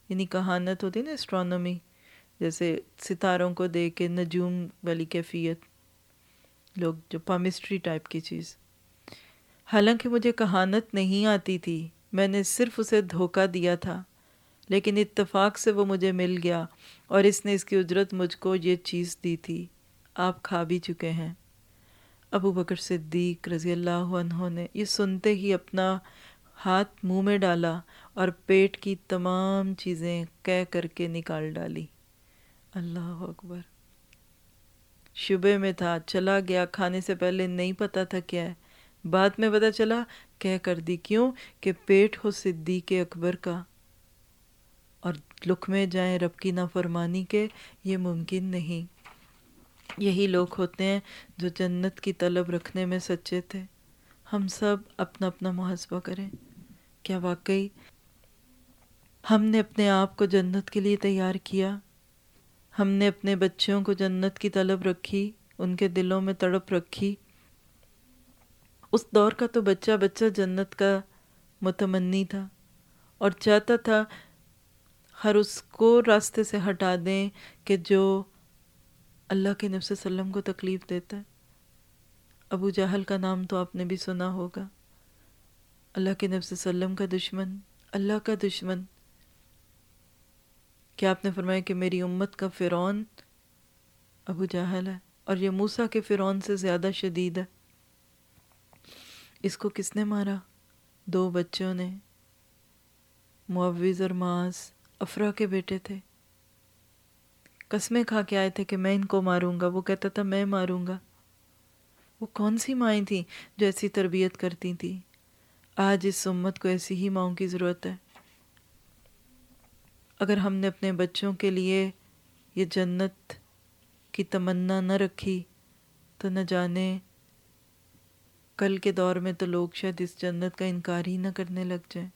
یعنی کہانت ہوتی نا اسٹرانومی جیسے ستاروں کو دے کے نجوم والی کیفیت، لوگ جو پامسٹری ٹائپ کی چیز۔ حالانکہ مجھے کہانت نہیں آتی تھی۔ میں نے صرف اسے دھوکہ دیا تھا، لیکن اتفاق سے وہ مجھے مل گیا اور اس نے اس کی اجرت مجھ کو یہ چیز دی تھی۔ آپ کھا بھی چکے ہیں۔ ابو بکر صدیق رضی اللہ عنہ نے یہ سنتے ہی اپنا ہاتھ منہ میں ڈالا اور پیٹ کی تمام چیزیں کہہ کر کے نکال ڈالی۔ اللہ اکبر۔ شبے میں تھا، چلا گیا، کھانے سے پہلے نہیں پتا تھا کیا ہے۔ بعد میں پتا چلا کہہ کر دی کیوں کہ پیٹ ہو صدیق اکبر کا؟ اور لکھ میں جائیں رب کی نافرمانی کے یہ ممکن نہیں۔ یہی لوگ ہوتے ہیں جو جنت کی طلب رکھنے میں سچے تھے۔ ہم سب اپنا اپنا محاسبہ کریں۔ کیا واقعی ہم نے اپنے آپ کو جنت کے لیے تیار کیا؟ ہم نے اپنے بچوں کو جنت کی طلب رکھی، ان کے دلوں میں تڑپ رکھی اس دور کا تو بچہ بچہ جنت کا متمنی تھا اور چاہتا تھا ہر اس کو راستے سے ہٹا دیں کہ جو اللہ کے نفس وسلم کو تکلیف دیتا ہے۔ ابو جہل کا نام تو آپ نے بھی سنا ہوگا۔ اللہ کے نفس وسلم کا دشمن، اللہ کا دشمن۔ کیا آپ نے فرمایا کہ میری امت کا فرعون ابو جہل ہے اور یہ موسیٰ کے فرعون سے زیادہ شدید ہے؟ اس کو کس نے مارا؟ دو بچوں نے۔ معوض اور معاذ افرا کے بیٹے تھے۔ قسمیں کھا کے آئے تھے کہ میں ان کو ماروں گا۔ وہ کہتا تھا، میں ماروں گا۔ وہ کون سی مائیں تھیں جو ایسی تربیت کرتی تھیں؟ آج اس امت کو ایسی ہی ماؤں کی ضرورت ہے۔ اگر ہم نے اپنے بچوں کے لیے یہ جنت کی تمنا نہ رکھی، تو نہ جانے کل کے دور میں تو لوگ شاید اس جنت کا انکار ہی نہ کرنے لگ جائیں۔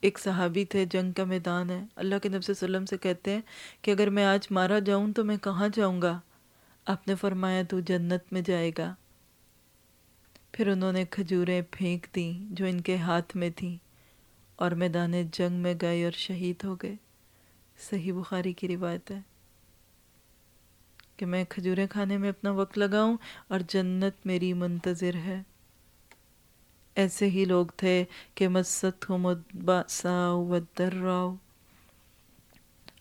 ایک صحابی تھے، جنگ کا میدان ہے۔ اللہ کے نبی صلی اللہ علیہ وسلم سے کہتے ہیں کہ اگر میں آج مارا جاؤں تو میں کہاں جاؤں گا؟ آپ نے فرمایا تو جنت میں جائے گا۔ پھر انہوں نے کھجوریں پھینک دیں جو ان کے ہاتھ میں تھیں اور میدان جنگ میں گئے اور شہید ہو گئے۔ صحیح بخاری کی روایت ہے۔ کہ میں کھجوریں کھانے میں اپنا وقت لگاؤں اور جنت میری منتظر ہے۔ ایسے ہی لوگ تھے کہ مست ودر راؤ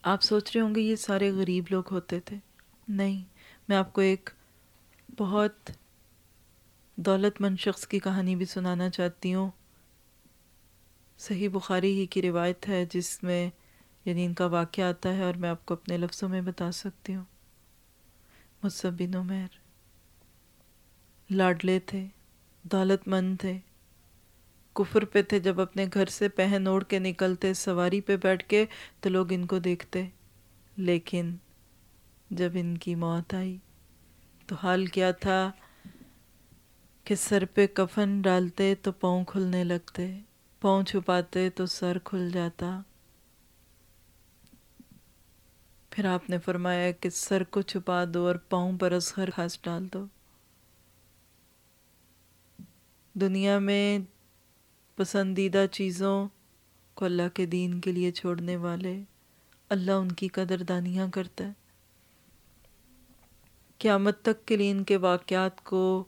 آپ سوچ رہے ہوں گے یہ سارے غریب لوگ ہوتے تھے۔ نہیں، میں آپ کو ایک بہت دولت مند شخص کی کہانی بھی سنانا چاہتی ہوں۔ صحیح بخاری ہی کی روایت ہے جس میں یعنی ان کا واقعہ آتا ہے اور میں آپ کو اپنے لفظوں میں بتا سکتی ہوں۔ مصب بن عمیر لاڈلے تھے، دولت مند تھے۔ کفر پہ تھے جب اپنے گھر سے پہن اوڑھ کے نکلتے، سواری پہ بیٹھ کے تو لوگ ان کو دیکھتے۔ لیکن جب ان کی موت آئی تو حال کیا تھا کہ سر پہ کفن ڈالتے تو پاؤں کھلنے لگتے، پاؤں چھپاتے تو سر کھل جاتا۔ پھر آپ نے فرمایا کہ سر کو چھپا دو اور پاؤں پر اصغر خاص ڈال دو۔ دنیا میں پسندیدہ چیزوں کو اللہ کے دین کے لیے چھوڑنے والے اللہ ان کی قدر دانیاں کرتا ہے۔ قیامت تک کے لیے ان کے واقعات کو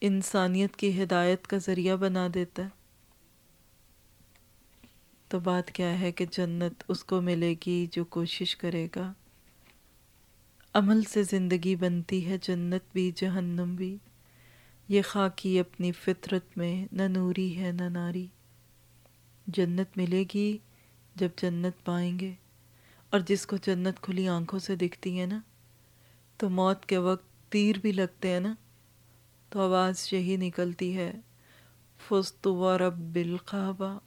انسانیت کی ہدایت کا ذریعہ بنا دیتا ہے۔ تو بات کیا ہے کہ جنت اس کو ملے گی جو کوشش کرے گا۔ عمل سے زندگی بنتی ہے، جنت بھی، جہنم بھی۔ یہ خاکی اپنی فطرت میں نہ نوری ہے نہ ناری۔ جنت ملے گی جب جنت پائیں گے۔ اور جس کو جنت کھلی آنکھوں سے دکھتی ہے نا، تو موت کے وقت تیر بھی لگتے ہیں نا۔ تو آواز یہی نکلتی ہے فستو رب بالقعبہ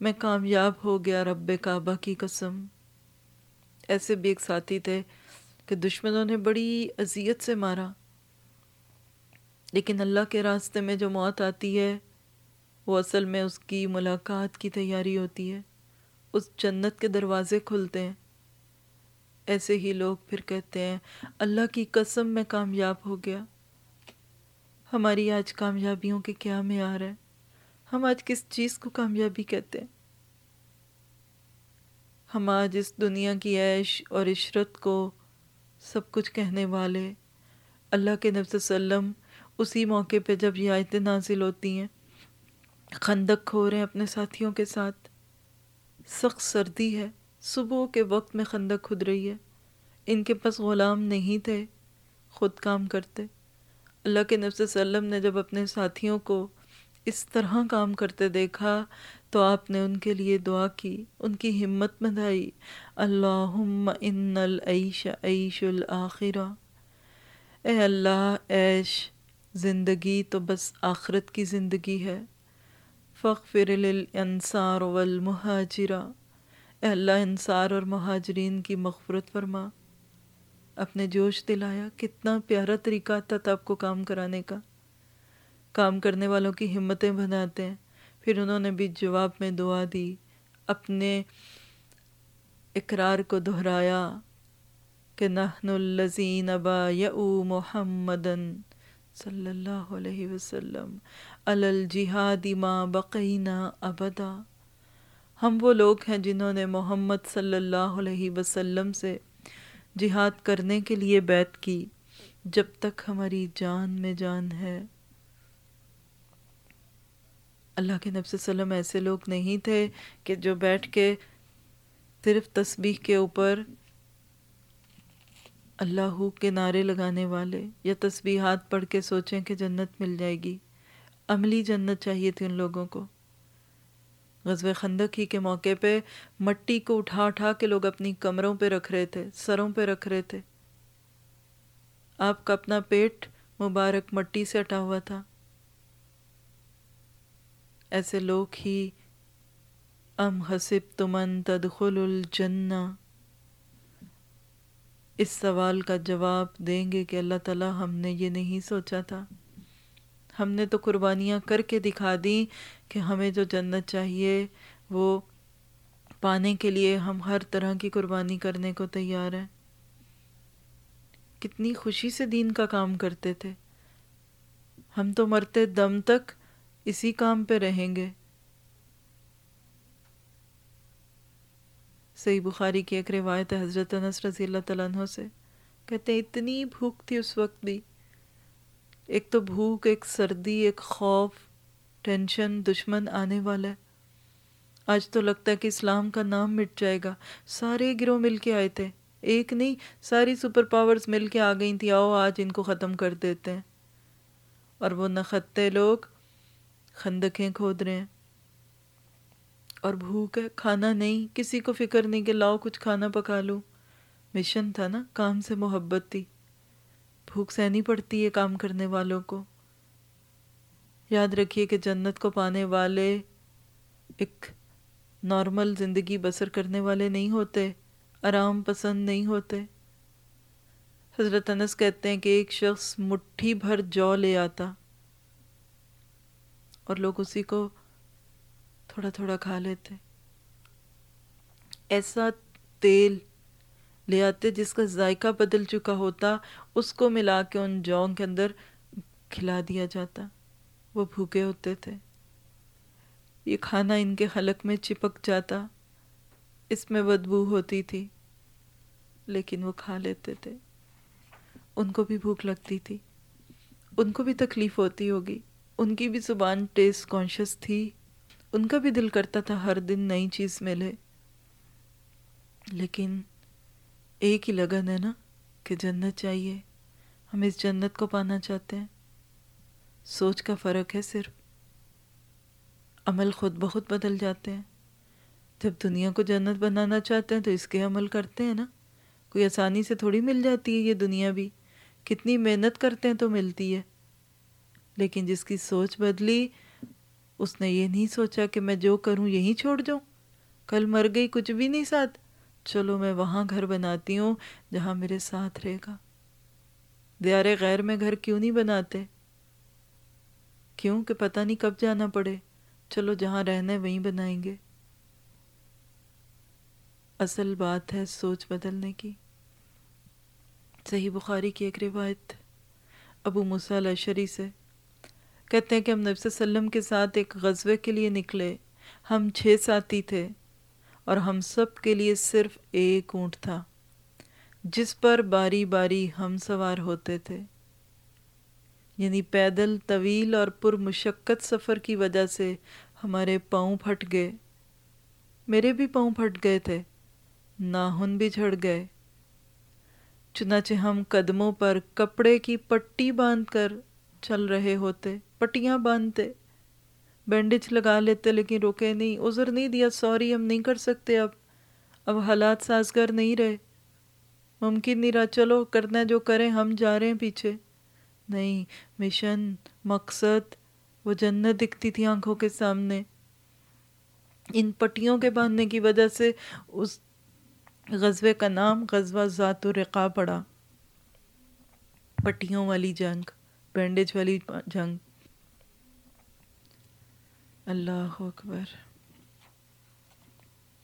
میں کامیاب ہو گیا رب کعبہ کی قسم۔ ایسے بھی ایک ساتھی تھے کہ دشمنوں نے بڑی اذیت سے مارا۔ لیکن اللہ کے راستے میں جو موت آتی ہے، وہ اصل میں اس کی ملاقات کی تیاری ہوتی ہے۔ اس جنت کے دروازے کھلتے ہیں۔ ایسے ہی لوگ پھر کہتے ہیں، اللہ کی قسم میں کامیاب ہو گیا۔ ہماری آج کامیابیوں کے کیا معیار ہے ہم آج کس چیز کو کامیابی کہتے ہیں؟ ہم آج اس دنیا کی عیش اور عشرت کو سب کچھ کہنے والے۔ اللہ کے نبی وسلم اسی موقع پہ جب یہ آیتیں نازل ہوتی ہیں، خندق کھو رہے ہیں اپنے ساتھیوں کے ساتھ۔ سخت سردی ہے، صبح کے وقت میں خندق کھد رہی ہے۔ ان کے پاس غلام نہیں تھے، خود کام کرتے۔ اللہ کے نفس وسلم نے جب اپنے ساتھیوں کو اس طرح کام کرتے دیکھا، تو آپ نے ان کے لیے دعا کی، ان کی ہمت بندھائی۔ اللہم ان العیش عیش الآخرہ اے اللہ، عیش، زندگی تو بس آخرت کی زندگی ہے۔ فخر للانصار والمہاجرہ۔ اے اللہ، انصار اور مہاجرین کی مغفرت فرما۔ اپنے جوش دلایا، کتنا پیارا طریقہ تھا تب کو کام کرانے کا۔ کام کرنے والوں کی ہمتیں بناتے ہیں۔ پھر انہوں نے بھی جواب میں دعا دی۔ اپنے اقرار کو دہرایا کہ نحن اللذین ابا یعو محمدن صلی اللہ علیہ وسلم الجہاد ما بقینا ابدا۔ ہم وہ لوگ ہیں جنہوں نے محمد صلی اللہ علیہ وسلم سے جہاد کرنے کے لیے بیعت کی، جب تک ہماری جان میں جان ہے۔ اللہ کے نبی صلی اللہ علیہ وسلم ایسے لوگ نہیں تھے کہ جو بیٹھ کے صرف تسبیح کے اوپر اللہ کے نعرے لگانے والے یا تسبیحات پڑھ کے سوچیں کہ جنت مل جائے گی۔ عملی جنت چاہیے تھی ان لوگوں کو۔ غزوہ خندق ہی کے موقع پہ مٹی کو اٹھا اٹھا کے لوگ اپنی کمروں پہ رکھ رہے تھے، سروں پہ رکھ رہے تھے۔ آپ کا اپنا پیٹ مبارک مٹی سے ہٹا ہوا تھا۔ ایسے لوگ ہی ام حسب تمن تدخل الجنہ؟ اس سوال کا جواب دیں گے کہ اللہ تعالیٰ ہم نے یہ نہیں سوچا تھا۔ ہم نے تو قربانیاں کر کے دکھا دیں کہ ہمیں جو جنت چاہیے وہ پانے کے لیے ہم ہر طرح کی قربانی کرنے کو تیار ہیں۔ کتنی خوشی سے دین کا کام کرتے تھے۔ ہم تو مرتے دم تک اسی کام پہ رہیں گے۔ صحیح بخاری کی ایک روایت ہے حضرت انس رضی اللہ تعالیٰ عنہ سے، کہتے ہیں، اتنی بھوک تھی اس وقت بھی۔ ایک تو بھوک، ایک سردی، ایک خوف، ٹینشن، دشمن آنے والا ہے۔ آج تو لگتا ہے کہ اسلام کا نام مٹ جائے گا۔ سارے گروہ مل کے آئے تھے۔ ایک نہیں، ساری سپر پاورز مل کے آ گئی تھی آؤ، آج ان کو ختم کر دیتے ہیں۔ اور وہ نختے لوگ خندقیں کھود رہے ہیں۔ اور بھوک ہے، کھانا نہیں، کسی کو فکر نہیں کہ لاؤ کچھ کھانا پکا لوں۔ مشن تھا نا، کام سے محبت تھی۔ بھوک سہنی پڑتی ہے کام کرنے والوں کو۔ یاد رکھیے کہ جنت کو پانے والے ایک نارمل زندگی بسر کرنے والے نہیں ہوتے، آرام پسند نہیں ہوتے۔ حضرت انس کہتے ہیں کہ ایک شخص مٹھی بھر جو لے آتا اور لوگ اسی کو تھوڑا تھوڑا کھا لیتے۔ ایسا تیل لے آتے جس کا ذائقہ بدل چکا ہوتا، اس کو ملا کے ان جون کے اندر کھلا دیا جاتا۔ وہ بھوکے ہوتے تھے۔ یہ کھانا ان کے حلق میں چپک جاتا۔ اس میں بدبو ہوتی تھی، لیکن وہ کھا لیتے تھے۔ ان کو بھی بھوک لگتی تھی۔ ان کو بھی تکلیف ہوتی ہوگی۔ ان کی بھی زبان ٹیسٹ کانشس تھی۔ ان کا بھی دل کرتا تھا ہر دن نئی چیز ملے۔ لیکن ایک ہی لگن ہے نا کہ جنت چاہیے۔ ہم اس جنت کو پانا چاہتے ہیں۔ سوچ کا فرق ہے صرف۔ عمل خود بخود بدل جاتے ہیں۔ جب دنیا کو جنت بنانا چاہتے ہیں تو اس کے عمل کرتے ہیں نا۔ کوئی آسانی سے تھوڑی مل جاتی ہے یہ دنیا بھی۔ کتنی محنت کرتے ہیں تو ملتی ہے۔ لیکن جس کی سوچ بدلی اس نے یہ نہیں سوچا کہ میں جو کروں یہیں چھوڑ جاؤں۔ کل مر گئی، کچھ بھی نہیں ساتھ۔ چلو میں وہاں گھر بناتی ہوں جہاں میرے ساتھ رہے گا۔ دیارے غیر میں گھر کیوں نہیں بناتے؟ کیوں کہ پتہ نہیں کب جانا پڑے۔ چلو جہاں رہنے وہیں بنائیں گے۔ اصل بات ہے سوچ بدلنے کی۔ صحیح بخاری کی ایک روایت ابو الشری سے۔ کہتے ہیں کہ ہم نبی صلی اللہ علیہ وسلم کے ساتھ ایک غزوے کے لیے نکلے۔ ہم چھ ساتھی تھے اور ہم سب کے لیے صرف ایک اونٹ تھا، جس پر باری باری ہم سوار ہوتے تھے۔ یعنی پیدل طویل اور پر مشقت سفر کی وجہ سے ہمارے پاؤں پھٹ گئے۔ میرے بھی پاؤں پھٹ گئے تھے، ناہن بھی جھڑ گئے۔ چنانچہ ہم قدموں پر کپڑے کی پٹی باندھ کر چل رہے ہوتے، پٹیاں باندھتے۔ بینڈیج لگا لیتے لیکن روکے نہیں، عذر نہیں دیا، سوری ہم نہیں کر سکتے اب۔ اب حالات سازگار نہیں رہے۔ ممکن نہیں رہا، چلو کرنا جو کریں، ہم جا رہے ہیں پیچھے۔ نہیں، مشن، مقصد، وہ جنت دکھتی تھی آنکھوں کے سامنے۔ ان پٹیوں کے باندھنے کی وجہ سے اس غزوے کا نام غزوہ ذات و رقا پڑا۔ پٹیوں والی جنگ۔ بینڈیج والی جنگ اللہ اکبر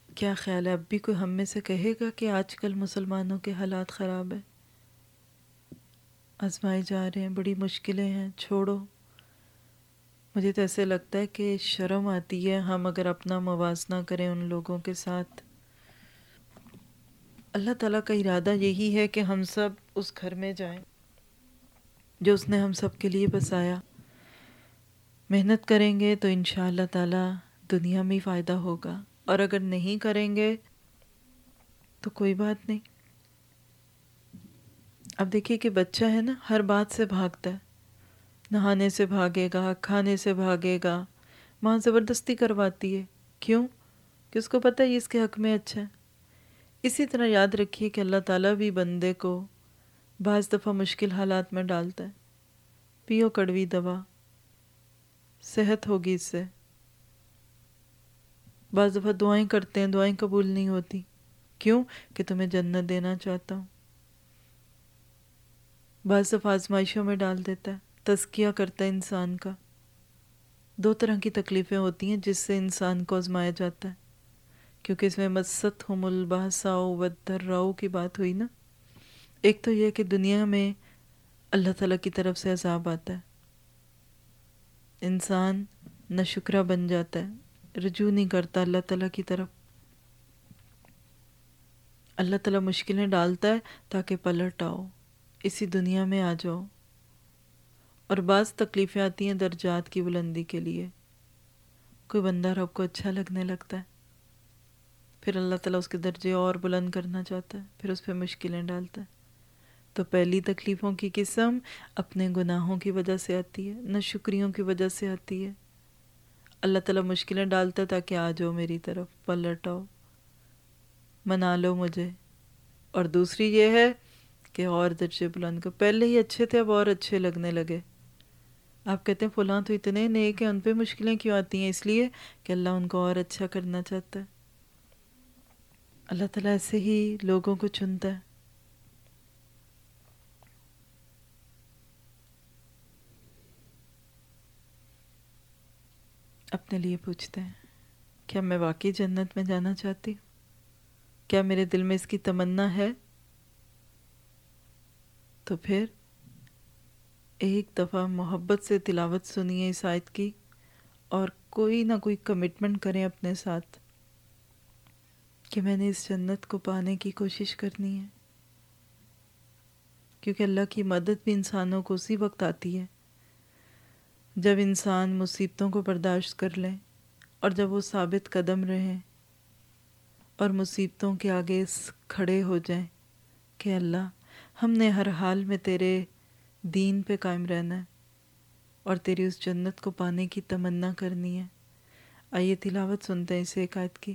کیا خیال ہے اب بھی کوئی ہم میں سے کہے گا کہ آج کل مسلمانوں کے حالات خراب ہیں آزمائے جا رہے ہیں بڑی مشکلیں ہیں چھوڑو مجھے تو ایسے لگتا ہے کہ شرم آتی ہے ہم اگر اپنا موازنہ کریں ان لوگوں کے ساتھ اللہ تعالیٰ کا ارادہ یہی ہے کہ ہم سب اس گھر میں جائیں جو اس نے ہم سب کے لیے بسایا۔ محنت کریں گے تو ان شاء اللہ تعالیٰ دنیا میں فائدہ ہوگا۔ اور اگر نہیں کریں گے تو کوئی بات نہیں۔ اب دیکھیے کہ بچہ ہے نا، ہر بات سے بھاگتا ہے۔ نہانے سے بھاگے گا، کھانے سے بھاگے گا۔ ماں زبردستی کرواتی ہے۔ کیوں؟ کہ اس کو پتہ ہے اس کے حق میں اچھا ہے۔ اسی طرح یاد رکھیے کہ اللہ تعالیٰ بھی بندے کو بعض دفعہ مشکل حالات میں ڈالتا ہے۔ پیو کڑوی دوا۔ صحت ہوگی اس سے۔ بعض دفعہ دعائیں کرتے ہیں، دعائیں قبول نہیں ہوتی۔ کیوں؟ کہ تمہیں جنت دینا چاہتا ہوں۔ بعض دفعہ آزمائشوں میں ڈال دیتا ہے، تزکیہ کرتا ہے انسان کا۔ دو طرح کی تکلیفیں ہوتی ہیں جس سے انسان کو آزمایا جاتا ہے۔ کیونکہ اس میں مست ہم الباساؤ ودر راؤ کی بات ہوئی نا۔ ایک تو یہ کہ دنیا میں اللہ تعالیٰ کی طرف سے عذاب آتا ہے۔ انسان نہ شکرہ بن جاتا ہے، رجوع نہیں کرتا اللہ تعالیٰ کی طرف۔ اللہ تعالیٰ مشکلیں ڈالتا ہے تاکہ پلٹ آؤ، اسی دنیا میں آ جاؤ۔ اور بعض تکلیفیں آتی ہیں درجات کی بلندی کے لیے۔ کوئی بندہ رب کو اچھا لگنے لگتا ہے، پھر اللہ تعالیٰ اس کے درجے اور بلند کرنا چاہتا ہے، پھر اس پہ مشکلیں ڈالتا ہے۔ تو پہلی تکلیفوں کی قسم اپنے گناہوں کی وجہ سے آتی ہے، نہ شکریوں کی وجہ سے آتی ہے۔ اللہ تعالیٰ مشکلیں ڈالتا ہے تاکہ آ جاؤ میری طرف، پلٹ آؤ، منا لو مجھے۔ اور دوسری یہ ہے کہ اور درجے بلند کو پہلے ہی اچھے تھے، اب اور اچھے لگنے لگے۔ آپ کہتے ہیں فلاں تو اتنے نیک ہیں، ان پہ مشکلیں کیوں آتی ہیں؟ اس لیے کہ اللہ ان کو اور اچھا کرنا چاہتا ہے۔ اللہ تعالیٰ ایسے ہی لوگوں کو چنتا ہے۔ اپنے لیے پوچھتے ہیں، کیا میں واقعی جنت میں جانا چاہتی؟ ہوں کیا میرے دل میں اس کی تمنا ہے؟ تو پھر ایک دفعہ محبت سے تلاوت سنیے اس آیت کی اور کوئی نہ کوئی کمٹمنٹ کریں اپنے ساتھ کہ میں نے اس جنت کو پانے کی کوشش کرنی ہے۔ کیونکہ اللہ کی مدد بھی انسانوں کو اسی وقت آتی ہے۔ جب انسان مصیبتوں کو برداشت کر لیں اور جب وہ ثابت قدم رہیں اور مصیبتوں کے آگے کھڑے ہو جائیں کہ اللہ، ہم نے ہر حال میں تیرے دین پہ قائم رہنا ہے اور تیری اس جنت کو پانے کی تمنا کرنی ہے۔ آئیے تلاوت سنتے ہیں اسے ایک آیت کی۔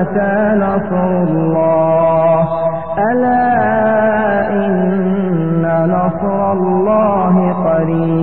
متى نصر الله. ألا إن نصر الله قريب.